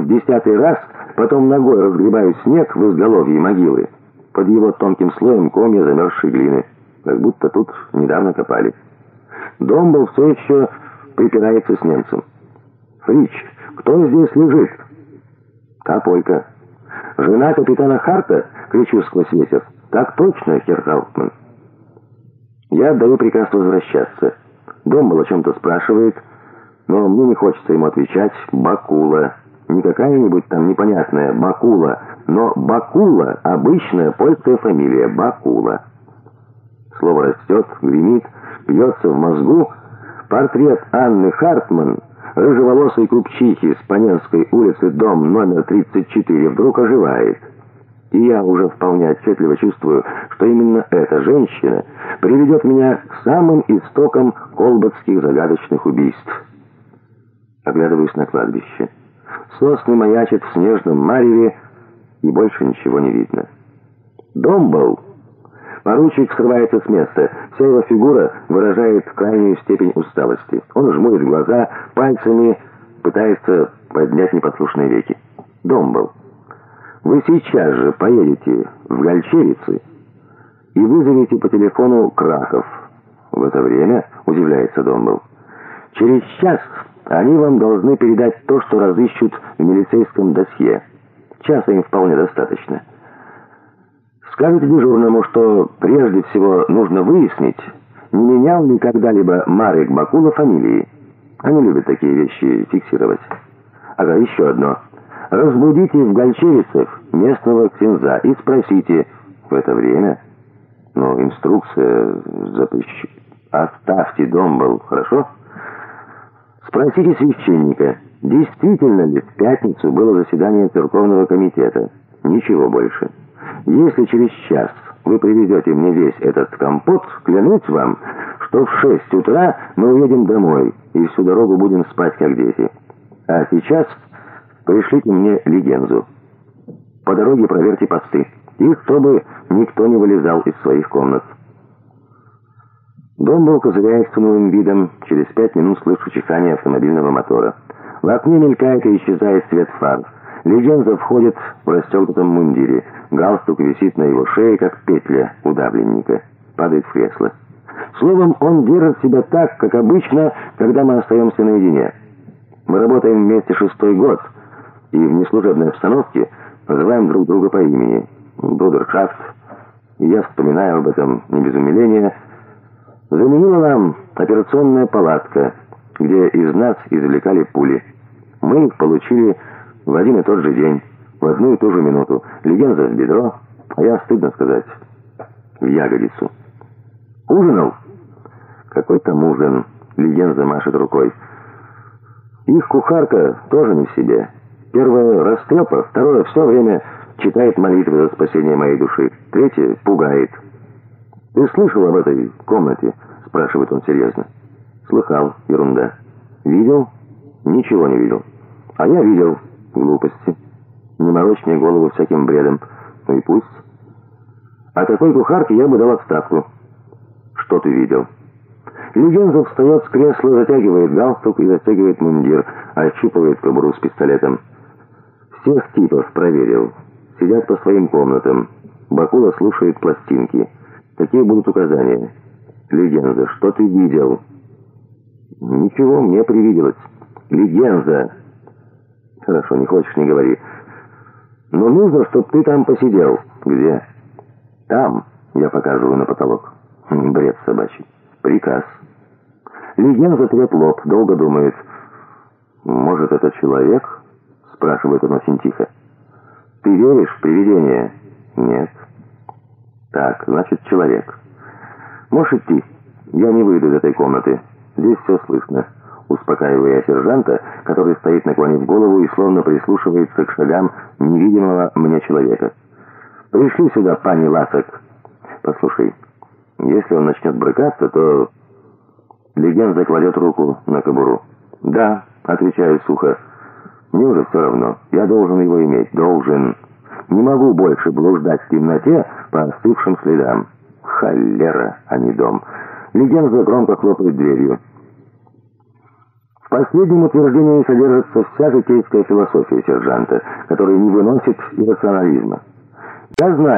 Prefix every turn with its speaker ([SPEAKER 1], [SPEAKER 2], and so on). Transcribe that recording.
[SPEAKER 1] в десятый раз, потом ногой разгребаю снег в изголовье могилы. Под его тонким слоем комья замерзшей глины, как будто тут недавно копали. Дом был все еще припирается с немцем. «Фрич, кто здесь лежит?» «Та пойка». «Жена капитана Харта?» — кричу сквозь ветер. «Так точно, Херр Гауптман». Я отдаю приказ возвращаться. Домбл о чем-то спрашивает, но мне не хочется ему отвечать. «Бакула». Не какая-нибудь там непонятная Бакула, но Бакула — обычная польская фамилия Бакула. Слово растет, гремит, бьется в мозгу. Портрет Анны Хартман, рыжеволосой купчихи с Паненской улицы, дом номер 34, вдруг оживает. И я уже вполне отчетливо чувствую, что именно эта женщина приведет меня к самым истокам колбатских загадочных убийств. Оглядываюсь на кладбище. Сосны маячат в снежном мареве, и больше ничего не видно. Дом был. Поручик срывается с места. Вся его фигура выражает крайнюю степень усталости. Он жмурит глаза, пальцами пытается поднять непослушные веки. Дом был. Вы сейчас же поедете в Гольчевицы и вызовете по телефону Крахов. В это время удивляется Домбл. Через час они вам должны передать то, что разыщут в милицейском досье. Часа им вполне достаточно. Скажите дежурному, что прежде всего нужно выяснить, не менял ли когда-либо Марик Бакула фамилии. Они любят такие вещи фиксировать. Ага, еще одно. Разбудите в Гольчевицах местного ксенза и спросите в это время. Но инструкция запрещена. Оставьте дом был, хорошо? Спросите священника, действительно ли в пятницу было заседание церковного комитета. Ничего больше. Если через час вы привезете мне весь этот компот, клянусь вам, что в шесть утра мы уедем домой и всю дорогу будем спать, как дети. А сейчас пришлите мне легензу. По дороге проверьте посты. И чтобы никто не вылезал из своих комнат. Дом был козыряет видом. Через пять минут слышу чихание автомобильного мотора. В окне мелькает и исчезает свет фар. Легенда входит в расстегнутом мундире. Галстук висит на его шее, как петля удавленника. Падает в кресло. Словом, он держит себя так, как обычно, когда мы остаемся наедине. Мы работаем вместе шестой год, и в неслужебной обстановке называем друг друга по имени. Брудершафт. Я вспоминаю об этом не без умиления. Заменила нам операционная палатка, где из нас извлекали пули. Мы их получили в один и тот же день, в одну и ту же минуту. Легенда в бедро, а я, стыдно сказать, в ягодицу. Ужинал? Какой там ужин? Легенда машет рукой. Их кухарка тоже не в себе. Первое — растрепа, второе — все время читает молитвы за спасение моей души. Третье — пугает. «Ты слышал об этой комнате?» — спрашивает он серьезно. «Слыхал. Ерунда. Видел?» «Ничего не видел. А я видел. Глупости. Не морочь мне голову всяким бредом. Ну и пусть. А такой кухарке я бы дал отставку. Что ты видел?» Легензов встает с кресла, затягивает галстук и застегивает мундир, ощупывает кобуру с пистолетом. Всех типов проверил. Сидят по своим комнатам. Бакула слушает пластинки. Какие будут указания? Легенза, что ты видел? Ничего, мне привиделось. Легенза. Хорошо, не хочешь, не говори. Но нужно, чтобы ты там посидел. Где? Там. Я показываю на потолок. Бред собачий. Приказ. Легенза трет лоб, долго думает. Может, это человек? спрашивает он очень тихо. «Ты веришь в привидения?» «Нет». «Так, значит, человек». «Можешь идти? Я не выйду из этой комнаты. Здесь все слышно». Успокаивая сержанта, который стоит наклонив голову и словно прислушивается к шагам невидимого мне человека. «Пришли сюда, пани Ласок». «Послушай, если он начнет брыкаться, то...» Легенд кладет руку на кобуру. «Да», — отвечаю сухо, — мне уже все равно. Я должен его иметь. Должен. Не могу больше блуждать в темноте по остывшим следам. Холера, а не дом. Легенда громко хлопает дверью. В последнем утверждении содержится вся житейская философия сержанта, который не выносит иррационализма. Я знаю,